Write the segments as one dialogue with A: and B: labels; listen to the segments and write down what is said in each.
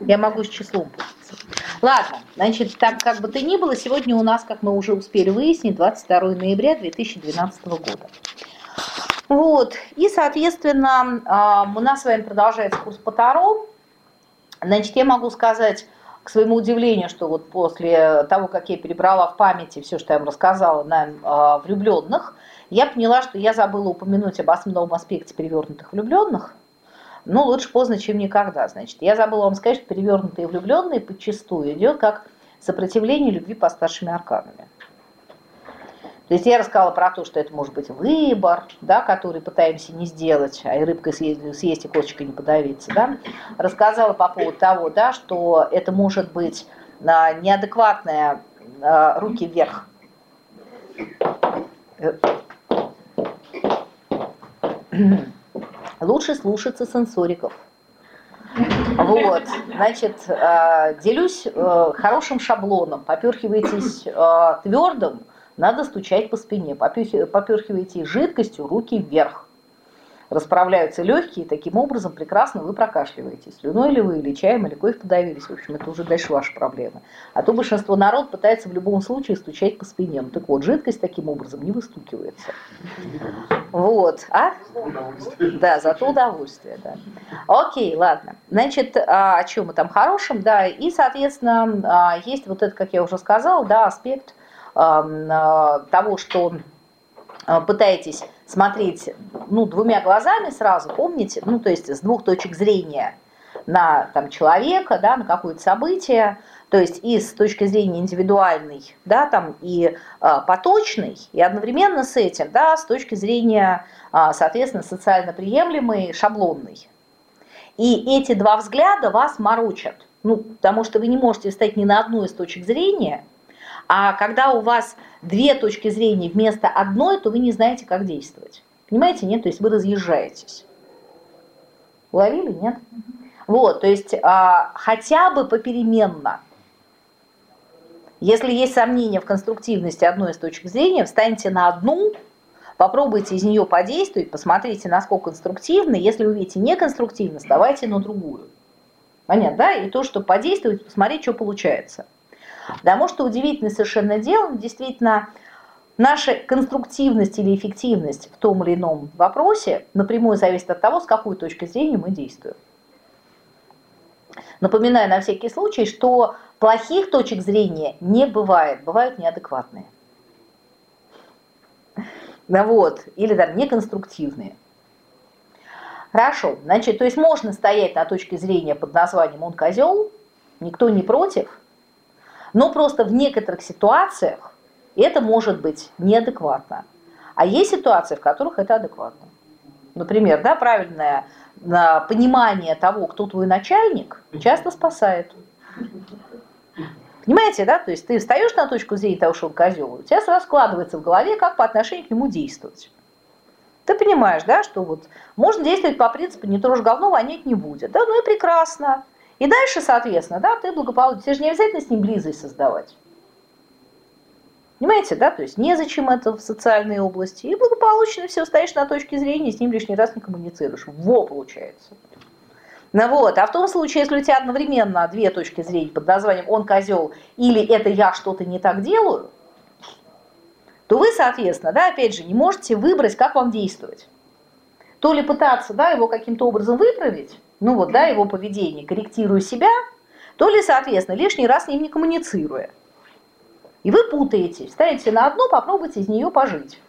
A: Я могу с числом путаться. Ладно, значит, так как бы то ни было, сегодня у нас, как мы уже успели выяснить, 22 ноября 2012 года. Вот, и, соответственно, а, у нас с вами продолжается курс по Таро. Значит, я могу сказать, к своему удивлению, что вот после того, как я перебрала в памяти все, что я вам рассказала на а, влюбленных, я поняла, что я забыла упомянуть об основном аспекте перевернутых влюбленных. Ну, лучше поздно, чем никогда. Значит, я забыла вам сказать, что перевернутые влюбленные подчастую идет как сопротивление любви по старшими арканами. То есть я рассказала про то, что это может быть выбор, да, который пытаемся не сделать, а и рыбкой съесть, съесть и косточкой не подавиться. Да. Рассказала по поводу того, да, что это может быть а, неадекватная а, руки вверх. Лучше слушаться сенсориков. Вот, значит, а, делюсь а, хорошим шаблоном. Поперхивайтесь а, твердым, надо стучать по спине. Поперхивайте жидкостью руки вверх. Расправляются легкие, таким образом прекрасно вы прокашливаетесь. Слюной ли вы, или чаем, или кофе подавились. В общем, это уже дальше ваши проблемы. А то большинство народ пытается в любом случае стучать по спине. Ну, так вот, жидкость таким образом не выстукивается. Вот. А? Да, зато удовольствие, да. Окей, ладно. Значит, а, о чем мы там хорошем, да, и, соответственно, а, есть вот это, как я уже сказала, да, аспект а, того, что пытаетесь смотреть ну, двумя глазами сразу, помните, ну, то есть с двух точек зрения на там, человека, да, на какое-то событие, то есть и с точки зрения индивидуальной, да, там, и а, поточной, и одновременно с этим, да, с точки зрения, а, соответственно, социально приемлемой, шаблонной. И эти два взгляда вас морочат, ну, потому что вы не можете встать ни на одну из точек зрения – а когда у вас две точки зрения вместо одной, то вы не знаете, как действовать. Понимаете, нет? То есть вы разъезжаетесь. Уловили, нет? Вот, то есть а, хотя бы попеременно. Если есть сомнения в конструктивности одной из точек зрения, встаньте на одну, попробуйте из нее подействовать, посмотрите, насколько конструктивно. Если вы видите неконструктивно, вставайте на другую. Понятно, да? И то, что подействовать, посмотреть, что получается. Потому что удивительное совершенно дело, действительно, наша конструктивность или эффективность в том или ином вопросе напрямую зависит от того, с какой точки зрения мы действуем. Напоминаю на всякий случай, что плохих точек зрения не бывает, бывают неадекватные. Да вот, или там неконструктивные. Хорошо, значит, то есть можно стоять на точке зрения под названием «он козел», никто не против, но просто в некоторых ситуациях это может быть неадекватно. А есть ситуации, в которых это адекватно. Например, да, правильное понимание того, кто твой начальник, часто спасает. Понимаете, да? То есть ты встаешь на точку зрения того, что он козел, у тебя сразу складывается в голове, как по отношению к нему действовать. Ты понимаешь, да, что вот можно действовать по принципу «не трожь говно, вонять не будет». Да, ну и прекрасно. И дальше, соответственно, да, ты благополучно, тебе же не обязательно с ним близость создавать. Понимаете, да? То есть незачем это в социальной области. И благополучно все стоишь на точке зрения, с ним лишний раз не коммуницируешь. Во, получается. Ну вот, а в том случае, если у тебя одновременно две точки зрения под названием «он козел» или «это я что-то не так делаю», то вы, соответственно, да, опять же, не можете выбрать, как вам действовать. То ли пытаться да, его каким-то образом выправить, ну вот, да, его поведение, корректируя себя, то ли, соответственно, лишний раз с ним не коммуницируя. И вы путаетесь, ставите на одну, попробуйте из нее пожить.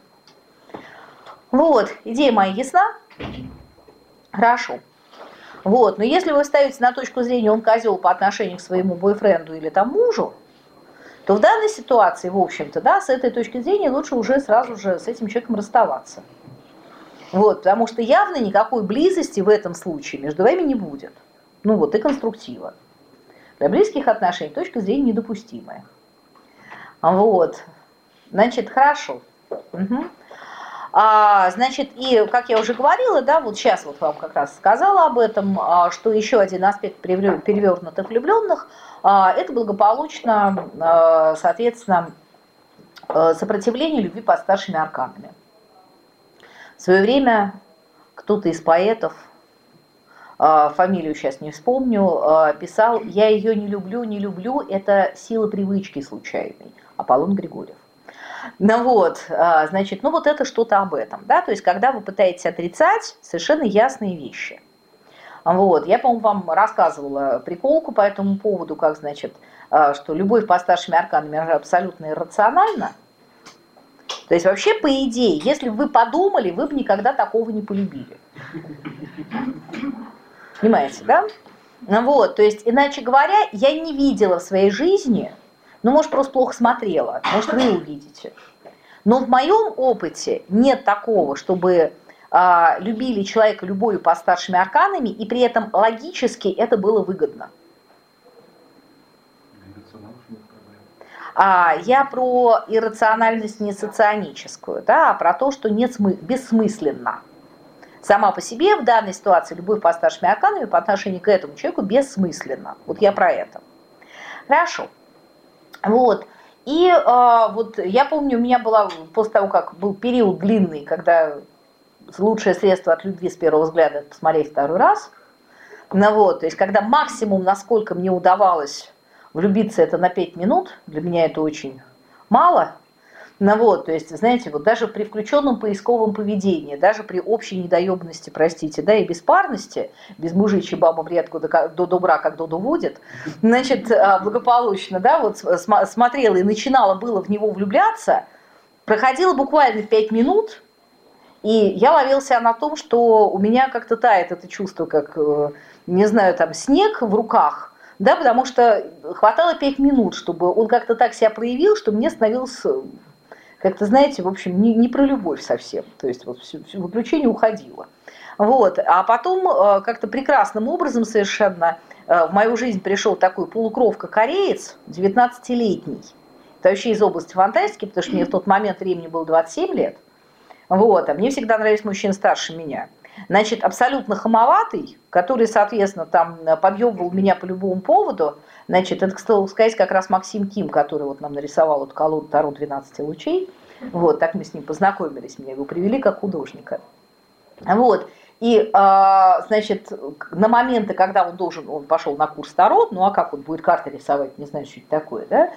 A: Вот, идея моя ясна? Хорошо. Вот, но если вы ставите на точку зрения, он козел по отношению к своему бойфренду или там мужу, то в данной ситуации, в общем-то, да, с этой точки зрения лучше уже сразу же с этим человеком расставаться. Вот, потому что явно никакой близости в этом случае между вами не будет. Ну вот и конструктива. Для близких отношений точка зрения недопустимая. Вот. Значит, хорошо. Угу. А, значит, и, как я уже говорила, да, вот сейчас вот вам как раз сказала об этом, а, что еще один аспект перевернутых влюбленных а, – это благополучно, а, соответственно, а, сопротивление любви под старшими арканами. В свое время кто-то из поэтов а, фамилию сейчас не вспомню, а, писал «Я ее не люблю, не люблю, это сила привычки случайной». Аполлон Григорьев. Ну вот, а, значит, ну вот это что-то об этом, да, то есть когда вы пытаетесь отрицать совершенно ясные вещи. Вот, я, по-моему, вам рассказывала приколку по этому поводу, как, значит, что любовь по старшими арканами абсолютно иррациональна. То есть вообще, по идее, если бы вы подумали, вы бы никогда такого не полюбили. Понимаете, да? Ну вот, то есть, иначе говоря, я не видела в своей жизни, ну, может, просто плохо смотрела, может, вы увидите. Но в моем опыте нет такого, чтобы а, любили человека любовью по старшими арканами, и при этом логически это было выгодно. А, я про иррациональность не соционическую, да, а про то, что нет смы бессмысленно сама по себе в данной ситуации любовь по старшими арканами по отношению к этому человеку бессмысленна. Вот я про это. Хорошо. Вот. И э, вот я помню, у меня была, после того, как был период длинный, когда лучшее средство от любви с первого взгляда – посмотреть второй раз. Ну вот, то есть когда максимум, насколько мне удавалось влюбиться, это на 5 минут, для меня это очень мало – ну вот, то есть, знаете, вот даже при включенном поисковом поведении, даже при общей недоебности, простите, да, и беспарности, без мужичьей бабам редко до, до добра, как до доводит, значит, а, благополучно, да, вот смотрела и начинала было в него влюбляться, проходило буквально 5 минут, и я ловил себя на том, что у меня как-то тает это чувство, как, э, не знаю, там, снег в руках, да, потому что хватало 5 минут, чтобы он как-то так себя проявил, что мне становилось как-то, знаете, в общем, не, не про любовь совсем. То есть вот все, все выключение уходило. Вот. А потом э, как-то прекрасным образом совершенно э, в мою жизнь пришел такой полукровка-кореец, 19-летний. Это вообще из области фантастики, потому что мне в тот момент времени было 27 лет. Вот. А мне всегда нравились мужчины старше меня. Значит, абсолютно хамоватый, который, соответственно, там э, подъебывал меня по любому поводу. Значит, это, кстати, сказать, как раз Максим Ким, который вот нам нарисовал эту колоду Таро 12 лучей. Вот, так мы с ним познакомились, меня его привели как художника. Вот. И, а, значит, на моменты, когда он должен, он пошел на курс Таро, ну а как он будет карты рисовать, не знаю, что это такое, да?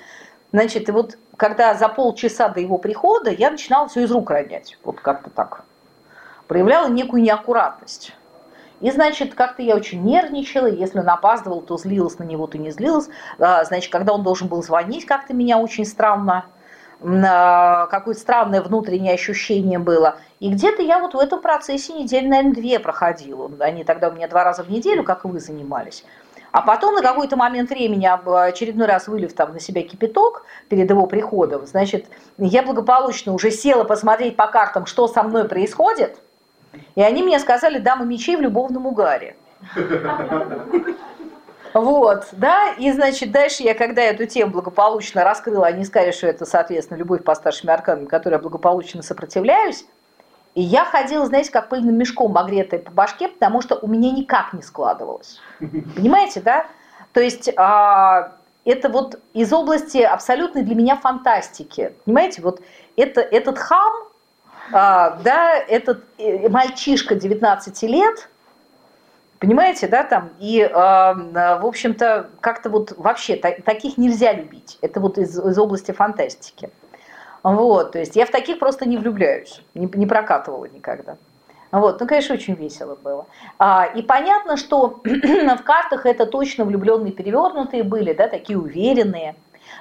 A: Значит, и вот когда за полчаса до его прихода я начинала все из рук ронять, вот как-то так проявляла некую неаккуратность. И, значит, как-то я очень нервничала, если он опаздывал, то злилась на него, то не злилась. А, значит, когда он должен был звонить, как-то меня очень странно, а, какое-то странное внутреннее ощущение было. И где-то я вот в этом процессе недель, наверное, две проходила. Они тогда у меня два раза в неделю, как вы занимались. А потом на какой-то момент времени, очередной раз вылив там на себя кипяток перед его приходом, значит, я благополучно уже села посмотреть по картам, что со мной происходит – и они мне сказали «дама мечей в любовном угаре». Вот, да, и, значит, дальше я, когда эту тему благополучно раскрыла, они сказали, что это, соответственно, любовь по старшим арканам, которой я благополучно сопротивляюсь, и я ходила, знаете, как пыльным мешком огретой по башке, потому что у меня никак не складывалось. Понимаете, да? То есть а, это вот из области абсолютной для меня фантастики. Понимаете, вот это, этот хам, да, этот э, мальчишка 19 лет, понимаете, да, там, и, а, в общем-то, как-то вот вообще таких нельзя любить. Это вот из, из области фантастики. Вот, то есть я в таких просто не влюбляюсь, не, не прокатывала никогда. Вот, ну, конечно, очень весело было. А, и понятно, что в картах это точно влюбленные перевернутые были, да, такие уверенные.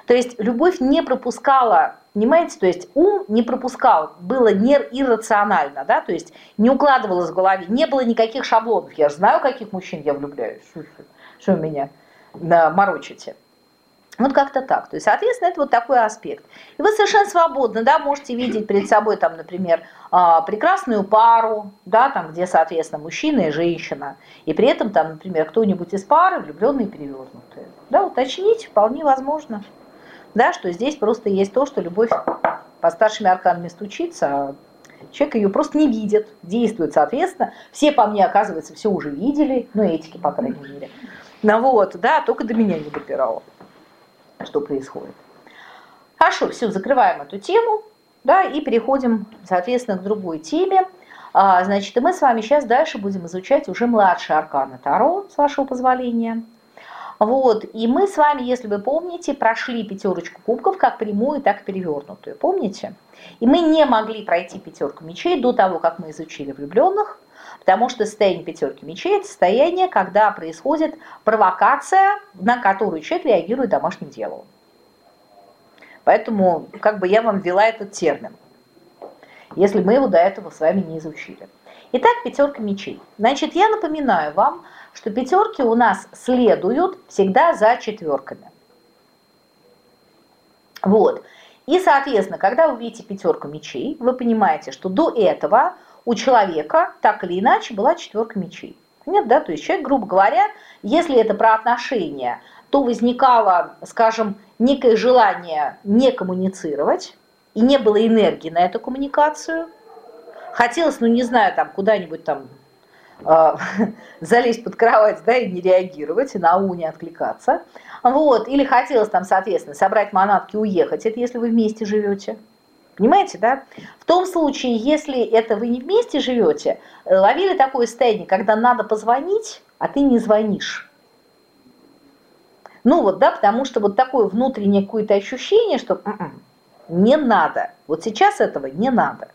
A: То есть любовь не пропускала Понимаете, то есть ум не пропускал, было не иррационально, да, то есть не укладывалось в голове, не было никаких шаблонов. Я же знаю, каких мужчин я влюбляюсь, что, что меня морочите. Вот как-то так. То есть, соответственно, это вот такой аспект. И вы совершенно свободно, да, можете видеть перед собой, там, например, а, прекрасную пару, да, там, где, соответственно, мужчина и женщина, и при этом, там, например, кто-нибудь из пары влюбленные и перевернутые. Да, уточнить вполне возможно да, что здесь просто есть то, что любовь по старшими арканами стучится, а человек ее просто не видит, действует соответственно. Все по мне, оказывается, все уже видели, ну, этики, по крайней мере. Ну вот, да, только до меня не допирало, что происходит. Хорошо, все, закрываем эту тему, да, и переходим, соответственно, к другой теме. А, значит, и мы с вами сейчас дальше будем изучать уже младшие арканы Таро, с вашего позволения. Вот, и мы с вами, если вы помните, прошли пятерочку кубков как прямую, так и перевернутую, помните? И мы не могли пройти пятерку мечей до того, как мы изучили влюбленных, потому что состояние пятерки мечей – это состояние, когда происходит провокация, на которую человек реагирует домашним делом. Поэтому как бы я вам ввела этот термин, если мы его до этого с вами не изучили. Итак, пятерка мечей. Значит, я напоминаю вам, что пятерки у нас следуют всегда за четверками. Вот. И, соответственно, когда вы видите пятерку мечей, вы понимаете, что до этого у человека так или иначе была четверка мечей. Нет, да, то есть человек, грубо говоря, если это про отношения, то возникало, скажем, некое желание не коммуницировать, и не было энергии на эту коммуникацию. Хотелось, ну не знаю, там куда-нибудь там э, залезть под кровать, да, и не реагировать, и на у не откликаться. Вот, или хотелось там, соответственно, собрать манатки уехать, это если вы вместе живете. Понимаете, да? В том случае, если это вы не вместе живете, э, ловили такое состояние, когда надо позвонить, а ты не звонишь. Ну вот, да, потому что вот такое внутреннее какое-то ощущение, что м-м, не надо. Вот сейчас этого не надо.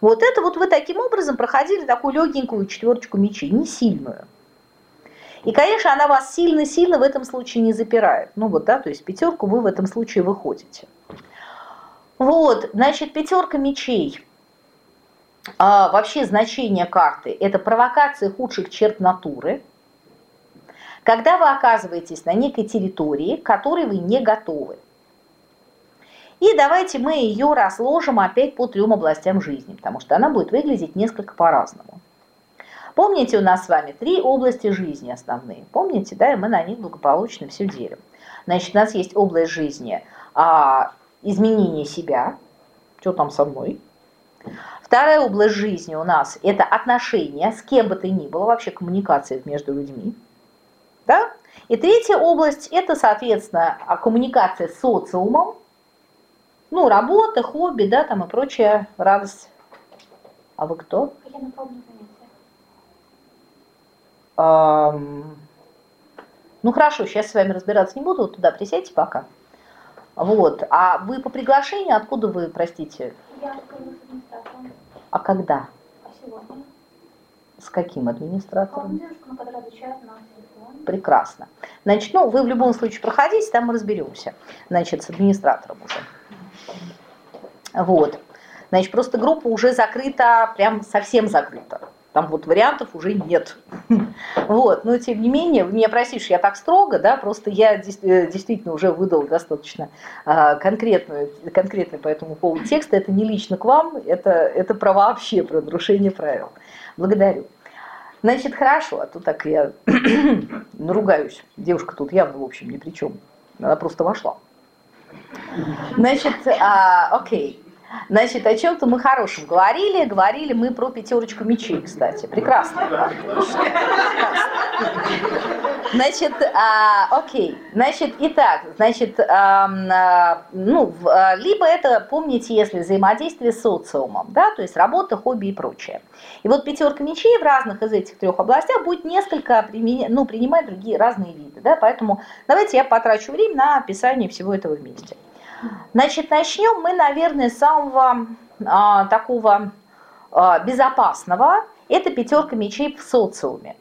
A: Вот это вот вы таким образом проходили такую легенькую четверочку мечей, не сильную. И, конечно, она вас сильно-сильно в этом случае не запирает. Ну вот, да, то есть пятерку вы в этом случае выходите. Вот, значит, пятерка мечей. А, вообще значение карты – это провокация худших черт натуры. Когда вы оказываетесь на некой территории, к которой вы не готовы. И давайте мы ее разложим опять по трем областям жизни, потому что она будет выглядеть несколько по-разному. Помните, у нас с вами три области жизни основные. Помните, да, и мы на них благополучно все делим. Значит, у нас есть область жизни а, изменение себя, что там со мной. Вторая область жизни у нас – это отношения с кем бы то ни было, вообще коммуникация между людьми. Да? И третья область – это, соответственно, коммуникация с социумом, ну, работа, хобби, да, там и прочая радость. А вы кто? Я на эм... Ну хорошо, сейчас с вами разбираться не буду, вот туда присядьте пока. Вот. А вы по приглашению, откуда вы, простите? Я администратором. А когда? А сегодня. С каким администратором? Девушка, которая отвечает на телефон. Прекрасно. Значит, ну, вы в любом случае проходите, там мы разберемся. Значит, с администратором уже. Вот. Значит, просто группа уже закрыта, прям совсем закрыта. Там вот вариантов уже нет. Вот, но тем не менее, меня простишь, я так строго, да, просто я э, действительно уже выдал достаточно а, конкретную, конкретный по этому поводу текста. Это не лично к вам, это, это про вообще, про нарушение правил. Благодарю. Значит, хорошо, а то так я наругаюсь. Девушка тут явно, в общем, ни при чем. Она просто вошла. Значит, а, окей. Значит, о чем-то мы хорошем говорили. Говорили мы про пятерочку мечей, кстати. Прекрасно. Значит, а, окей. Значит, итак, значит, а, ну, а, либо это, помните, если взаимодействие с социумом, да, то есть работа, хобби и прочее. И вот пятерка мечей в разных из этих трех областях будет несколько, ну, принимать другие разные виды, да, поэтому давайте я потрачу время на описание всего этого вместе. Значит, начнем мы, наверное, с самого а, такого а, безопасного. Это пятерка мечей в социуме.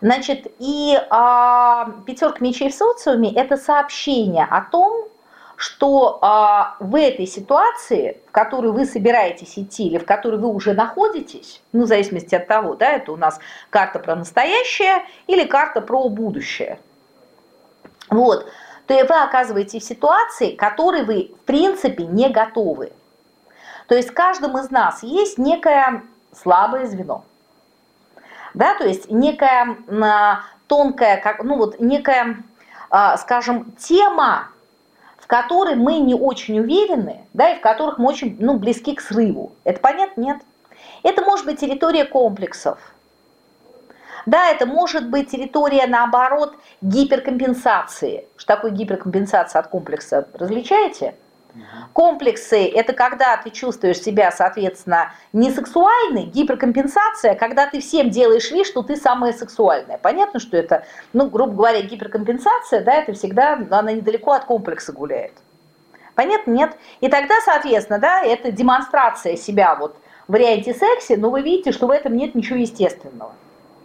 A: Значит, и а, пятерка мечей в социуме – это сообщение о том, что а, в этой ситуации, в которой вы собираетесь идти или в которой вы уже находитесь, ну, в зависимости от того, да, это у нас карта про настоящее или карта про будущее. Вот, то вы оказываетесь в ситуации, к которой вы в принципе не готовы. То есть в каждом из нас есть некое слабое звено. Да, то есть некая тонкая, как, ну вот некая, а, скажем, тема, в которой мы не очень уверены, да, и в которых мы очень ну, близки к срыву. Это понятно? Нет. Это может быть территория комплексов, да, это может быть территория, наоборот, гиперкомпенсации. Что такое гиперкомпенсация от комплекса, различаете? Комплексы – это когда ты чувствуешь себя, соответственно, не сексуальной, гиперкомпенсация, когда ты всем делаешь вид, что ты самая сексуальная. Понятно, что это, ну, грубо говоря, гиперкомпенсация, да, это всегда, она недалеко от комплекса гуляет. Понятно? Нет. И тогда, соответственно, да, это демонстрация себя вот в варианте секси, но вы видите, что в этом нет ничего естественного.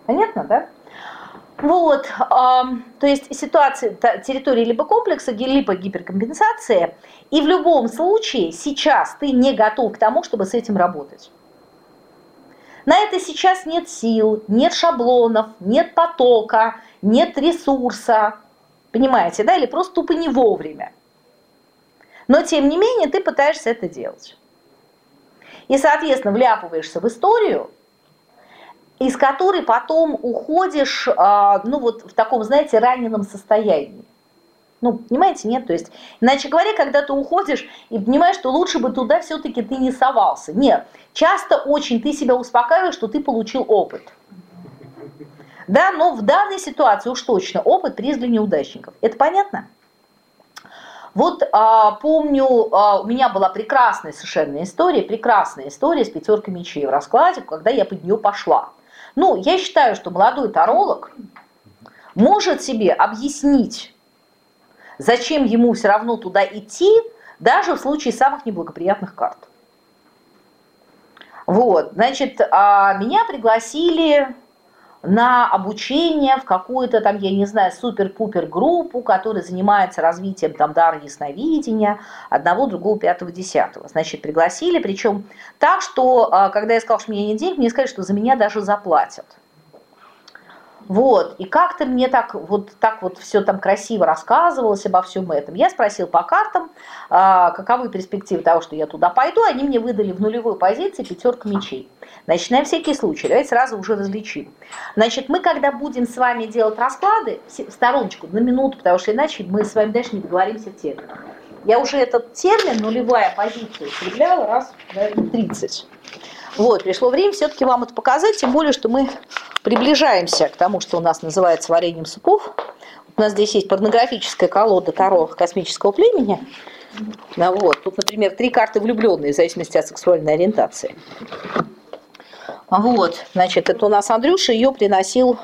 A: Понятно, да? Вот, э, то есть ситуация территории либо комплекса, либо гиперкомпенсация, и в любом случае сейчас ты не готов к тому, чтобы с этим работать. На это сейчас нет сил, нет шаблонов, нет потока, нет ресурса, понимаете, да, или просто тупо не вовремя. Но тем не менее ты пытаешься это делать. И, соответственно, вляпываешься в историю, из которой потом уходишь, а, ну вот в таком, знаете, раненом состоянии. Ну, понимаете, нет? То есть, иначе говоря, когда ты уходишь и понимаешь, что лучше бы туда все-таки ты не совался. Нет, часто очень ты себя успокаиваешь, что ты получил опыт. Да, но в данной ситуации уж точно опыт приз для неудачников. Это понятно? Вот а, помню, а, у меня была прекрасная совершенно история, прекрасная история с пятеркой мечей в раскладе, когда я под нее пошла. Ну, я считаю, что молодой таролог может себе объяснить, зачем ему все равно туда идти, даже в случае самых неблагоприятных карт. Вот, значит, а, меня пригласили на обучение в какую-то там, я не знаю, супер-пупер группу, которая занимается развитием там дара ясновидения, одного, другого, пятого, десятого. Значит, пригласили, причем так, что а, когда я сказала, что у меня нет денег, мне сказали, что за меня даже заплатят. Вот, и как-то мне так вот, так вот все там красиво рассказывалось обо всем этом. Я спросил по картам, а, каковы перспективы того, что я туда пойду. Они мне выдали в нулевой позиции пятерка мечей. Значит, на всякий случай, давайте сразу уже различим. Значит, мы когда будем с вами делать расклады, в стороночку, на минуту, потому что иначе мы с вами дальше не договоримся в терминах. Я уже этот термин нулевая позиция употребляла раз, наверное, 30. Вот, пришло время все-таки вам это показать, тем более, что мы приближаемся к тому, что у нас называется вареньем супов. У нас здесь есть порнографическая колода Таро космического племени. Вот. Тут, например, три карты влюбленные, в зависимости от сексуальной ориентации. Вот, значит, это у нас Андрюша ее приносил,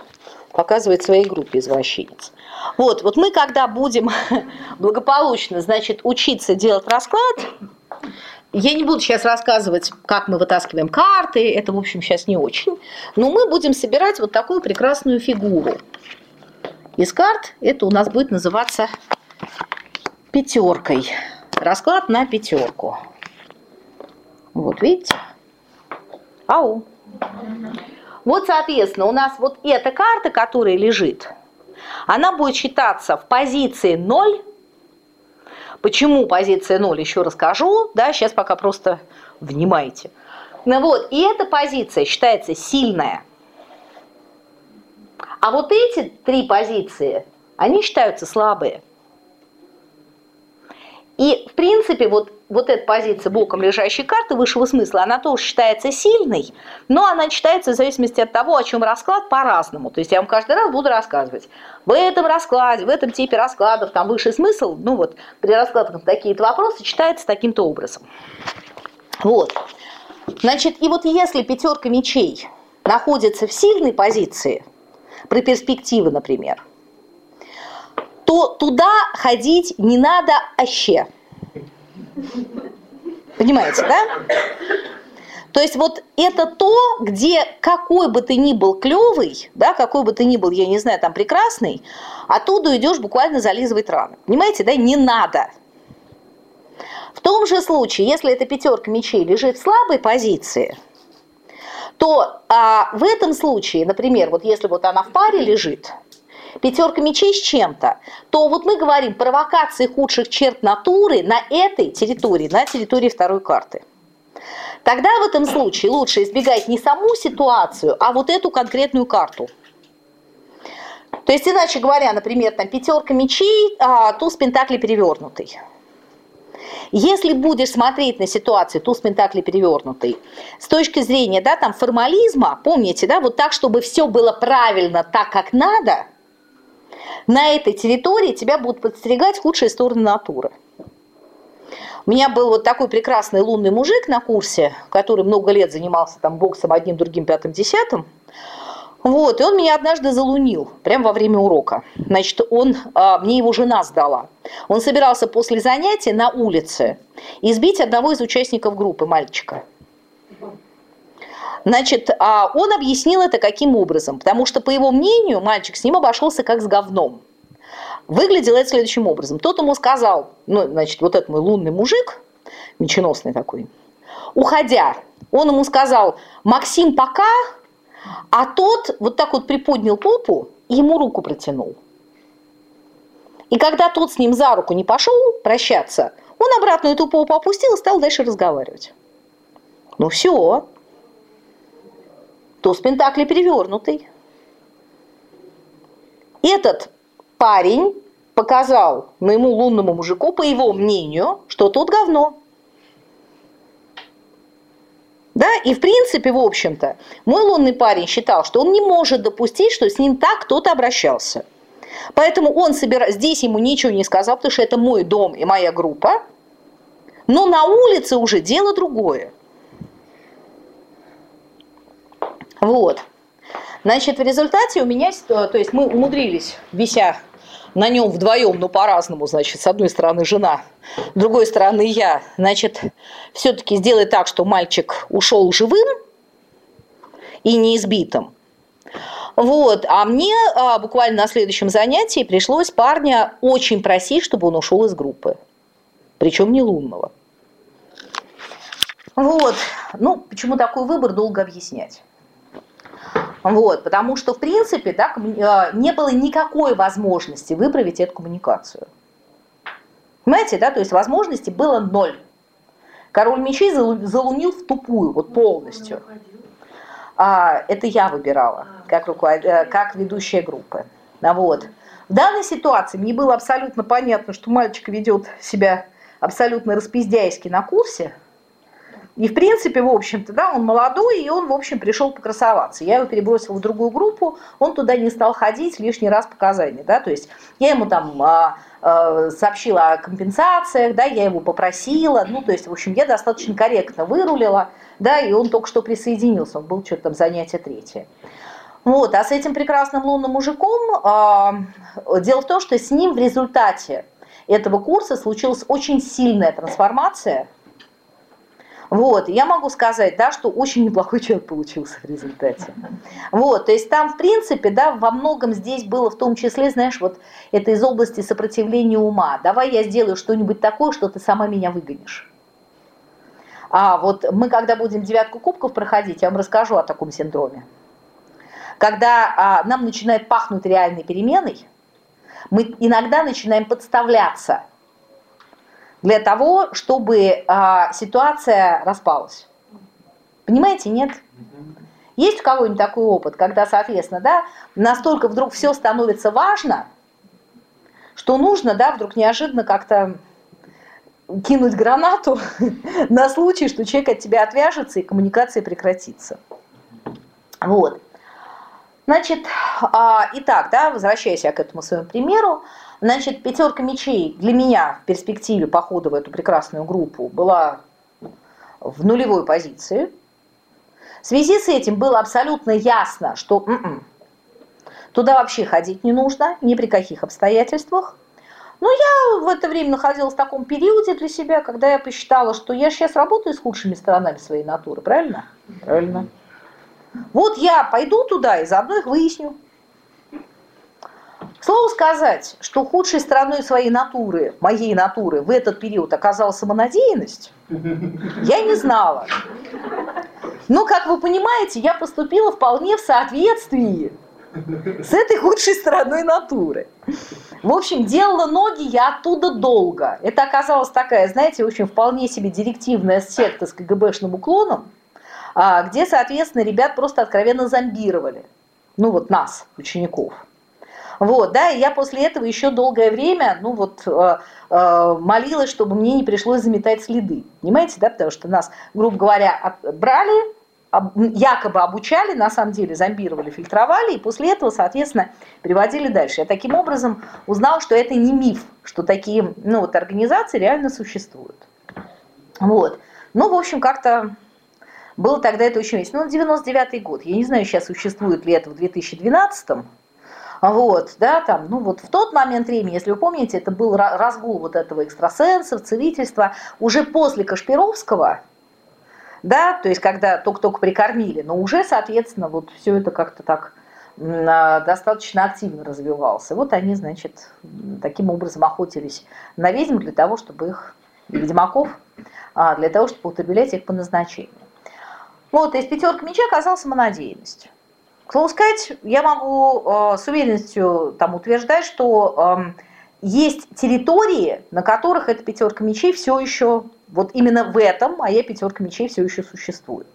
A: показывает своей группе извращенец. Вот, вот мы когда будем благополучно, значит, учиться делать расклад, я не буду сейчас рассказывать, как мы вытаскиваем карты, это, в общем, сейчас не очень. Но мы будем собирать вот такую прекрасную фигуру. Из карт это у нас будет называться пятеркой. Расклад на пятерку. Вот видите? Ау. Вот, соответственно, у нас вот эта карта, которая лежит, она будет считаться в позиции 0 Почему позиция 0, еще расскажу, да, сейчас пока просто внимайте. Ну вот, и эта позиция считается сильная. А вот эти три позиции, они считаются слабые. И, в принципе, вот, вот эта позиция боком лежащей карты высшего смысла, она тоже считается сильной, но она считается в зависимости от того, о чем расклад, по-разному. То есть я вам каждый раз буду рассказывать. В этом раскладе, в этом типе раскладов, там высший смысл, ну вот, при раскладах такие-то вопросы читается таким-то образом. Вот. Значит, и вот если пятерка мечей находится в сильной позиции, при перспективе, например, то туда ходить не надо вообще. Понимаете, да? То есть вот это то, где какой бы ты ни был клевый, да, какой бы ты ни был, я не знаю, там прекрасный, оттуда идешь буквально зализывать раны. Понимаете, да, не надо. В том же случае, если эта пятерка мечей лежит в слабой позиции, то а, в этом случае, например, вот если вот она в паре лежит, пятерка мечей с чем-то, то вот мы говорим провокации худших черт натуры на этой территории, на территории второй карты. Тогда в этом случае лучше избегать не саму ситуацию, а вот эту конкретную карту. То есть, иначе говоря, например, там пятерка мечей, а туз пентаклей перевернутый. Если будешь смотреть на ситуацию туз пентаклей перевернутый с точки зрения, да, там формализма, помните, да, вот так, чтобы все было правильно, так как надо, на этой территории тебя будут подстерегать худшие стороны натуры. У меня был вот такой прекрасный лунный мужик на курсе, который много лет занимался там боксом одним, другим, пятым, десятым. Вот, и он меня однажды залунил, прямо во время урока. Значит, он, а, мне его жена сдала. Он собирался после занятия на улице избить одного из участников группы, мальчика. Значит, а он объяснил это каким образом? Потому что, по его мнению, мальчик с ним обошелся как с говном. Выглядело это следующим образом. Тот ему сказал, ну, значит, вот этот мой лунный мужик, меченосный такой, уходя, он ему сказал, Максим, пока, а тот вот так вот приподнял попу и ему руку протянул. И когда тот с ним за руку не пошел прощаться, он обратно эту попу опустил и стал дальше разговаривать. Ну все. Туз Пентакли перевернутый. Этот парень показал моему лунному мужику, по его мнению, что тут говно. Да, и в принципе, в общем-то, мой лунный парень считал, что он не может допустить, что с ним так кто-то обращался. Поэтому он собира... здесь ему ничего не сказал, потому что это мой дом и моя группа. Но на улице уже дело другое. Вот. Значит, в результате у меня, то есть мы умудрились, вися на нем вдвоем, но по-разному, значит, с одной стороны жена, с другой стороны я, значит, все-таки сделать так, что мальчик ушел живым и неизбитым. Вот, а мне а, буквально на следующем занятии пришлось парня очень просить, чтобы он ушел из группы, причем не лунного. Вот, ну, почему такой выбор, долго объяснять. Вот, потому что, в принципе, да, э, не было никакой возможности выправить эту коммуникацию. Понимаете, да, то есть возможности было ноль. Король мечей залунил в тупую, вот полностью. А, это я выбирала, как, руковод... Э, как ведущая группы. А вот. В данной ситуации мне было абсолютно понятно, что мальчик ведет себя абсолютно распиздяйски на курсе, и в принципе, в общем-то, да, он молодой, и он, в общем, пришел покрасоваться. Я его перебросила в другую группу, он туда не стал ходить лишний раз показания, да, то есть я ему там а, а, сообщила о компенсациях, да, я его попросила, ну, то есть, в общем, я достаточно корректно вырулила, да, и он только что присоединился, он был что-то там занятие третье. Вот, а с этим прекрасным лунным мужиком а, дело в том, что с ним в результате этого курса случилась очень сильная трансформация – вот, я могу сказать, да, что очень неплохой человек получился в результате. Вот, то есть там, в принципе, да, во многом здесь было в том числе, знаешь, вот это из области сопротивления ума. Давай я сделаю что-нибудь такое, что ты сама меня выгонишь. А вот мы, когда будем девятку кубков проходить, я вам расскажу о таком синдроме. Когда а, нам начинает пахнуть реальной переменой, мы иногда начинаем подставляться – для того, чтобы а, ситуация распалась. Понимаете, нет? Есть у кого-нибудь такой опыт, когда, соответственно, да, настолько вдруг все становится важно, что нужно, да, вдруг неожиданно как-то кинуть гранату на случай, что человек от тебя отвяжется и коммуникация прекратится. Вот. Значит, а, итак, да, возвращаясь я к этому своему примеру, значит, пятерка мечей для меня в перспективе похода в эту прекрасную группу была в нулевой позиции. В связи с этим было абсолютно ясно, что м м-м, -м, туда вообще ходить не нужно, ни при каких обстоятельствах. Но я в это время находилась в таком периоде для себя, когда я посчитала, что я сейчас работаю с худшими сторонами своей натуры, правильно? Правильно. Вот я пойду туда и заодно их выясню. Слово сказать, что худшей стороной своей натуры, моей натуры, в этот период оказалась самонадеянность, я не знала. Но, как вы понимаете, я поступила вполне в соответствии с этой худшей стороной натуры. В общем, делала ноги я оттуда долго. Это оказалась такая, знаете, в общем, вполне себе директивная секта с КГБшным уклоном, а, где, соответственно, ребят просто откровенно зомбировали. Ну вот нас, учеников. Вот, да, и я после этого еще долгое время, ну вот, э, э, молилась, чтобы мне не пришлось заметать следы. Понимаете, да, потому что нас, грубо говоря, брали, якобы обучали, на самом деле зомбировали, фильтровали, и после этого, соответственно, приводили дальше. Я таким образом узнал, что это не миф, что такие ну, вот, организации реально существуют. Вот. Ну, в общем, как-то было тогда это очень весело. Ну, 99 год. Я не знаю, сейчас существует ли это в 2012 -м. Вот, да, там, ну вот в тот момент времени, если вы помните, это был разгул вот этого экстрасенсов, целительства. Уже после Кашпировского, да, то есть когда только-только прикормили, но уже, соответственно, вот все это как-то так а, достаточно активно развивался. Вот они, значит, таким образом охотились на ведьм для того, чтобы их, ведьмаков, а, для того, чтобы употреблять их по назначению. Вот, из пятерка меча оказалась самонадеянность. К слову сказать, я могу э, с уверенностью там утверждать, что э, есть территории, на которых эта пятерка мечей все еще, вот именно в этом моя пятерка мечей все еще существует.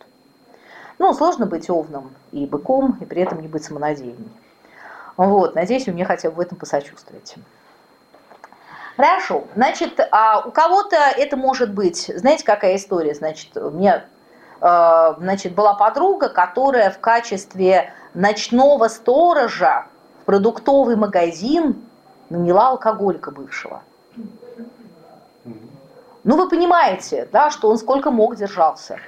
A: Ну, сложно быть овном и быком, и при этом не быть самонадеянным. Вот, надеюсь, вы мне хотя бы в этом посочувствуете. Хорошо, значит, а у кого-то это может быть, знаете, какая история, значит, у меня э, значит, была подруга, которая в качестве ночного сторожа в продуктовый магазин наняла алкоголика бывшего. Ну, вы понимаете, да, что он сколько мог держался.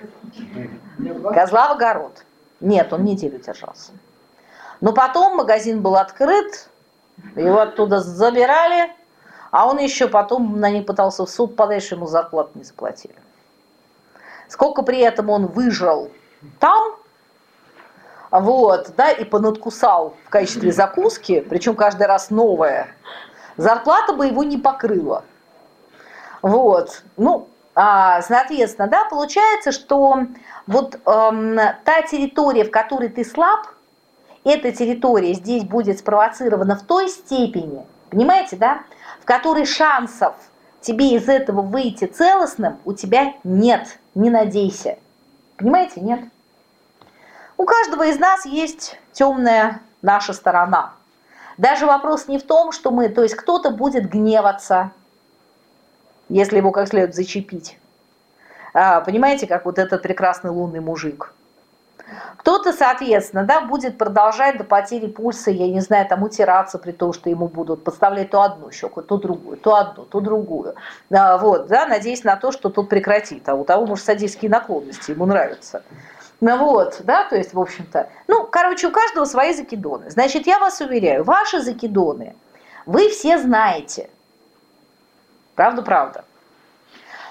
A: Козла в огород. Нет, он неделю держался. Но потом магазин был открыт, его оттуда забирали, а он еще потом на них пытался в суд подать, что ему зарплату не заплатили. Сколько при этом он выжил там, вот, да, и понадкусал в качестве закуски, причем каждый раз новая, зарплата бы его не покрыла. Вот, ну, а, соответственно, да, получается, что вот эм, та территория, в которой ты слаб, эта территория здесь будет спровоцирована в той степени, понимаете, да, в которой шансов тебе из этого выйти целостным у тебя нет, не надейся. Понимаете, нет? У каждого из нас есть темная наша сторона. Даже вопрос не в том, что мы, то есть кто-то будет гневаться, если его как следует зачепить. А, понимаете, как вот этот прекрасный лунный мужик. Кто-то, соответственно, да, будет продолжать до потери пульса, я не знаю, там утираться при том, что ему будут подставлять то одну щеку, то другую, то одну, то другую. А, вот, да, надеясь на то, что тут прекратит. А у того, может, садистские наклонности, ему нравятся. Ну вот, да, то есть, в общем-то, ну, короче, у каждого свои закидоны. Значит, я вас уверяю, ваши закидоны вы все знаете. Правда-правда.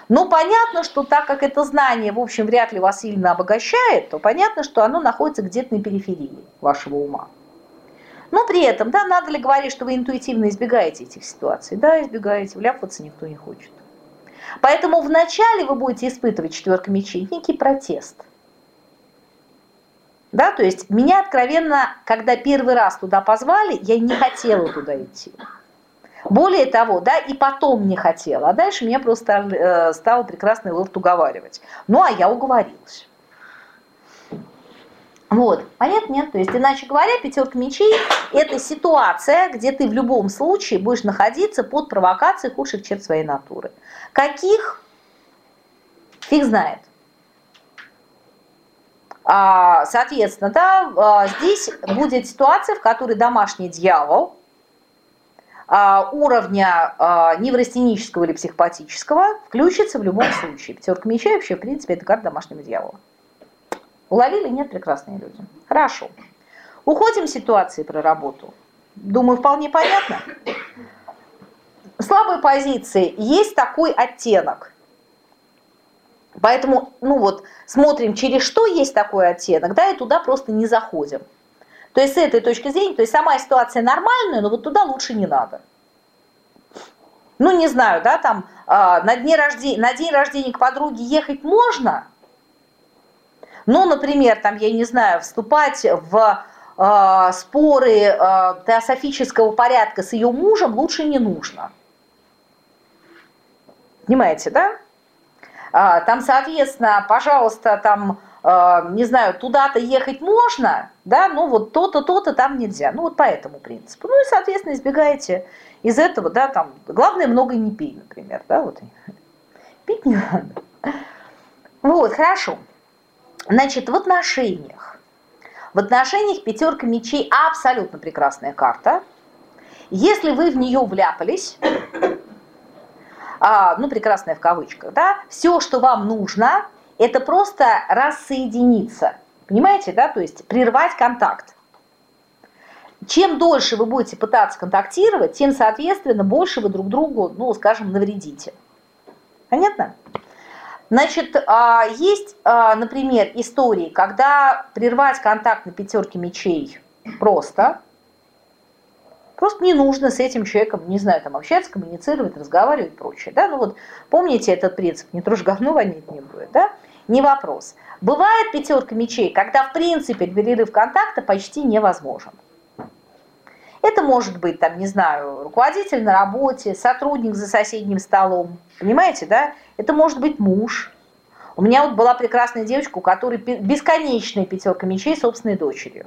A: Но понятно, что так как это знание, в общем, вряд ли вас сильно обогащает, то понятно, что оно находится где-то на периферии вашего ума. Но при этом, да, надо ли говорить, что вы интуитивно избегаете этих ситуаций? Да, избегаете, вляпываться никто не хочет. Поэтому вначале вы будете испытывать четверка мечей некий протест – да, то есть меня откровенно, когда первый раз туда позвали, я не хотела туда идти. Более того, да, и потом не хотела. А дальше меня просто э, стало прекрасный лорд уговаривать. Ну, а я уговорилась. Вот, понятно, нет? То есть, иначе говоря, пятерка мечей – это ситуация, где ты в любом случае будешь находиться под провокацией худших черт своей натуры. Каких? Фиг знает. А, соответственно, да, а, здесь будет ситуация, в которой домашний дьявол а, уровня неврастенического или психопатического включится в любом случае. Пятерка мечей вообще, в принципе, это карта домашнего дьявола. Уловили? Нет, прекрасные люди. Хорошо. Уходим с ситуации про работу. Думаю, вполне понятно. Слабой позиции есть такой оттенок. Поэтому, ну вот, смотрим, через что есть такой оттенок, да, и туда просто не заходим. То есть с этой точки зрения, то есть сама ситуация нормальная, но вот туда лучше не надо. Ну, не знаю, да, там э, на, дне рождения, на день рождения к подруге ехать можно, но, например, там, я не знаю, вступать в э, споры э, теософического порядка с ее мужем лучше не нужно. Понимаете, да? А, там, соответственно, пожалуйста, там, а, не знаю, туда-то ехать можно, да, ну вот то-то, то-то там нельзя. Ну вот по этому принципу. Ну и, соответственно, избегаете из этого, да, там, главное, много не пей, например, да, вот. Пить не надо. Вот, хорошо. Значит, в отношениях. В отношениях пятерка мечей абсолютно прекрасная карта. Если вы в нее вляпались, ну, прекрасное в кавычках, да, все, что вам нужно, это просто рассоединиться. Понимаете, да, то есть прервать контакт. Чем дольше вы будете пытаться контактировать, тем, соответственно, больше вы друг другу, ну, скажем, навредите. Понятно? Значит, а, есть, а, например, истории, когда прервать контакт на пятерке мечей просто, просто не нужно с этим человеком, не знаю, там общаться, коммуницировать, разговаривать и прочее. Да? Ну вот помните этот принцип, не трожь говно вонить не будет, да? Не вопрос. Бывает пятерка мечей, когда в принципе перерыв контакта почти невозможен. Это может быть, там, не знаю, руководитель на работе, сотрудник за соседним столом. Понимаете, да? Это может быть муж. У меня вот была прекрасная девочка, у которой бесконечная пятерка мечей собственной дочерью.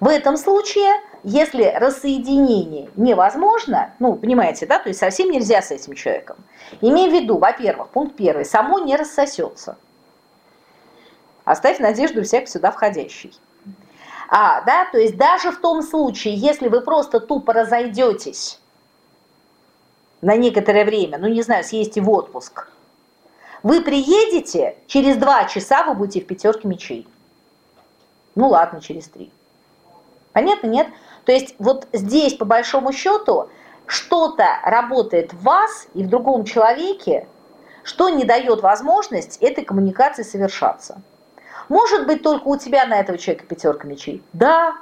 A: В этом случае, если рассоединение невозможно, ну, понимаете, да, то есть совсем нельзя с этим человеком, имей в виду, во-первых, пункт первый, само не рассосется. Оставь надежду всяк сюда входящий. А, да, то есть даже в том случае, если вы просто тупо разойдетесь на некоторое время, ну не знаю, съездите в отпуск, вы приедете, через два часа вы будете в пятерке мечей. Ну ладно, через три. Понятно, нет? То есть вот здесь, по большому счету, что-то работает в вас и в другом человеке, что не дает возможность этой коммуникации совершаться. Может быть, только у тебя на этого человека пятерка мечей? Да.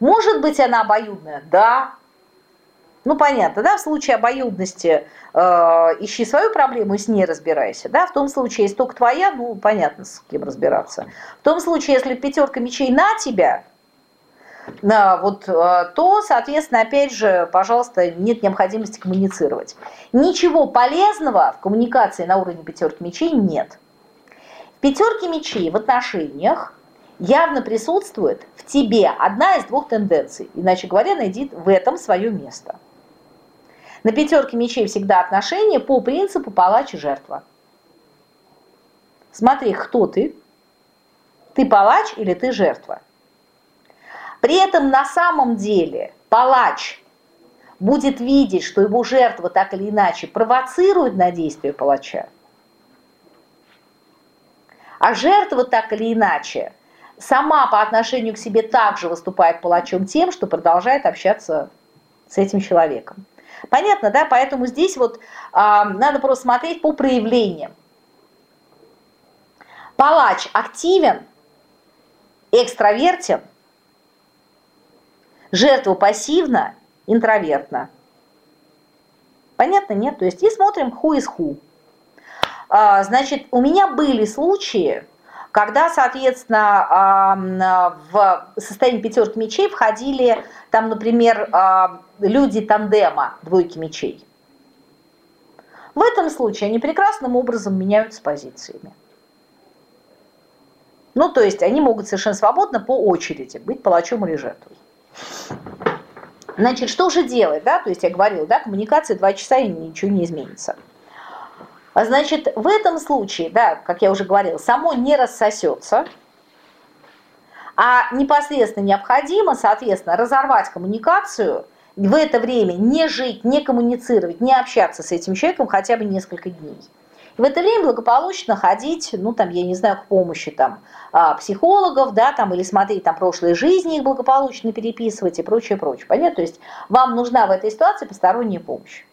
A: Может быть, она обоюдная? Да. Ну, понятно, да, в случае обоюдности э, ищи свою проблему и с ней разбирайся, да, в том случае, если только твоя, ну, понятно, с кем разбираться. В том случае, если пятерка мечей на тебя, на, вот, э, то, соответственно, опять же, пожалуйста, нет необходимости коммуницировать. Ничего полезного в коммуникации на уровне пятерки мечей нет. В пятерке мечей в отношениях явно присутствует в тебе одна из двух тенденций. Иначе говоря, найди в этом свое место. На пятерке мечей всегда отношения по принципу палач и жертва. Смотри, кто ты? Ты палач или ты жертва? При этом на самом деле палач будет видеть, что его жертва так или иначе провоцирует на действие палача. А жертва так или иначе сама по отношению к себе также выступает палачом тем, что продолжает общаться с этим человеком. Понятно, да? Поэтому здесь вот а, надо просто смотреть по проявлениям. Палач активен, экстравертен, жертва пассивна, интровертна. Понятно, нет? То есть и смотрим who is who. А, значит, у меня были случаи, когда, соответственно, в состояние пятерки мечей входили, там, например, а, люди тандема двойки мечей. В этом случае они прекрасным образом меняются позициями. Ну, то есть они могут совершенно свободно по очереди быть палачом или жертвой. Значит, что же делать, да? То есть я говорила, да, коммуникация два часа и ничего не изменится. А значит, в этом случае, да, как я уже говорила, само не рассосется, а непосредственно необходимо, соответственно, разорвать коммуникацию, в это время не жить, не коммуницировать, не общаться с этим человеком хотя бы несколько дней. В это время благополучно ходить, ну там, я не знаю, к помощи там а, психологов, да, там, или смотреть там прошлые жизни, их благополучно переписывать и прочее, прочее. Понятно? То есть вам нужна в этой ситуации посторонняя помощь